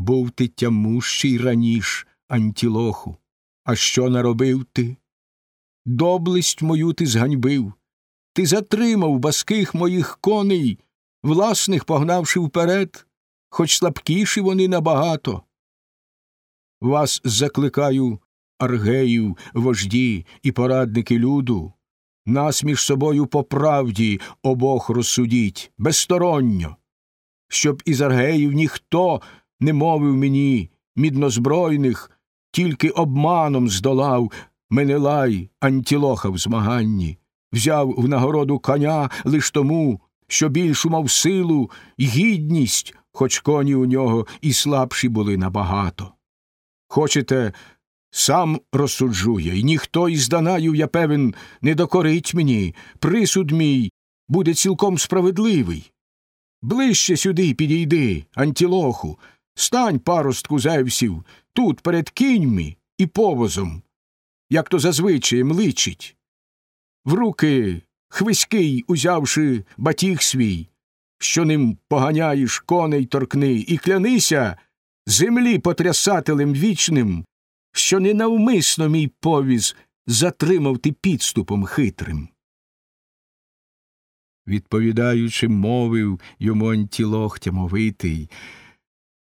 Був ти тямущий раніш, антілоху. А що наробив ти? Доблесть мою ти зганьбив. Ти затримав баских моїх коней, власних погнавши вперед, хоч слабкіші вони набагато. Вас закликаю, аргеїв, вожді і порадники люду, нас між собою по правді обох розсудіть, безсторонньо, щоб із аргеїв ніхто не мовив мені міднозбройних, тільки обманом здолав Менелай антілоха в змаганні, взяв в нагороду коня лиш тому, що більшу мав силу й гідність, хоч коні у нього і слабші були набагато. Хочете, сам розсуджує, і ніхто із Данаю, я певен, не докорить мені, присуд мій буде цілком справедливий. Ближче сюди підійди, антілоху, стань паростку зевсів, тут перед кіньми і повозом, як то зазвичай личить. В руки хвиський, узявши батіг свій, що ним поганяєш коней торкни, і клянися землі потрясателем вічним, що ненавмисно мій повіз затримав ти підступом хитрим. Відповідаючи, мовив йому антілох тямовитий.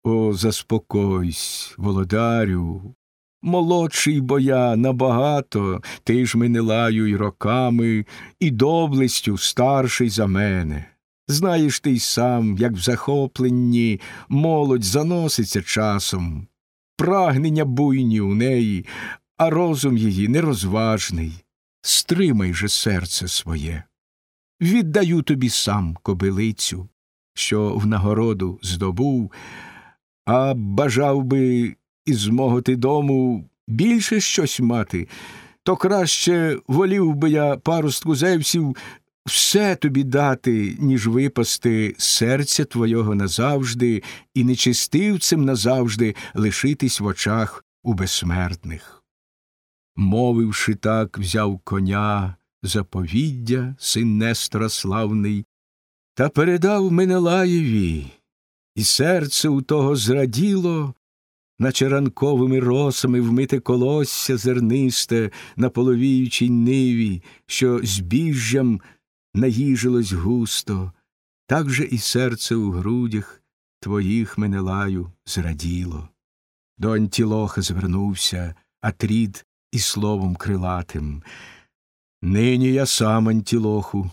О, заспокойсь, володарю, молодший бо я набагато, ти ж мене лаю й роками, і доблестю старший за мене. Знаєш ти й сам, як в захопленні молодь заноситься часом, прагнення буйні у неї, а розум її нерозважний. Стримай же серце своє. Віддаю тобі сам кобилицю, що в нагороду здобув, а бажав би із мого ти дому більше щось мати, то краще волів би я парустку зевсів все тобі дати, ніж випасти серця твого назавжди і нечистивцем назавжди лишитись в очах у безсмертних. Мовивши так, взяв коня заповіддя, син Нестора славний, та передав Менелаєві, і серце у того зраділо, наче ранковими росами вмите колосся зернисте на половіючій ниві, що збіжжям наїжилось густо, так же і серце у грудях твоїх Менелаю зраділо. До Антілоха звернувся Атрід і словом крилатим. Нині я сам, Антілоху,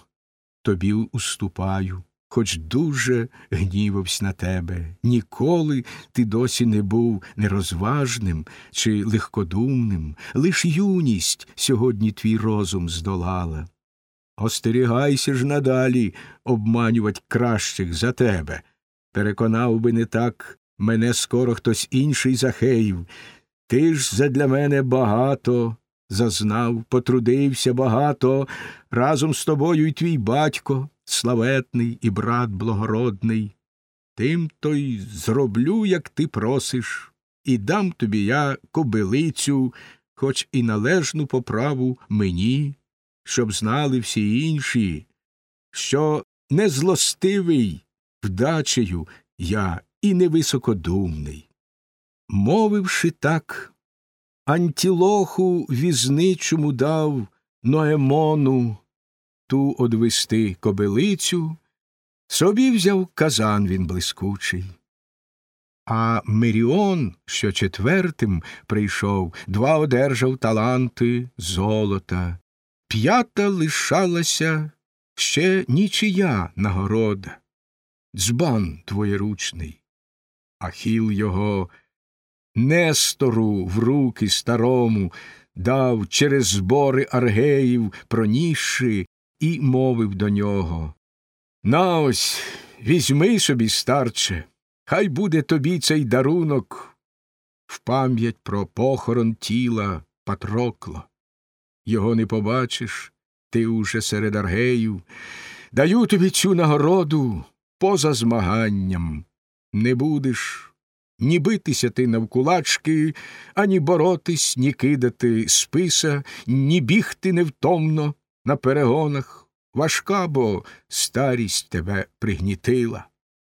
тобі уступаю, хоч дуже гнівався на тебе. Ніколи ти досі не був нерозважним чи легкодумним, лиш юність сьогодні твій розум здолала. Остерігайся ж надалі обманювать кращих за тебе. Переконав би не так мене скоро хтось інший захеїв. Ти ж задля мене багато зазнав, потрудився багато, разом з тобою й твій батько, славетний і брат благородний. Тим то й зроблю, як ти просиш, і дам тобі я кобилицю, хоч і належну поправу мені щоб знали всі інші, що не злостивий вдачею я і невисокодумний. Мовивши так, антілоху візничому дав Ноемону ту одвести кобилицю, собі взяв казан він блискучий. А Меріон, що четвертим прийшов, два одержав таланти золота, П'ята лишалася ще нічия нагорода, дзбан твоєручний, Ахіл його Нестору в руки старому дав через збори аргеїв, пронісши, і мовив до нього На ось візьми собі, старче, хай буде тобі цей дарунок в пам'ять про похорон тіла Патрокла його не побачиш, ти уже серед аргеїв. Даю тобі цю нагороду поза змаганням. Не будеш ні битися ти навкулачки, ані боротись, ні кидати списа, ні бігти невтомно на перегонах. Важка, бо старість тебе пригнітила.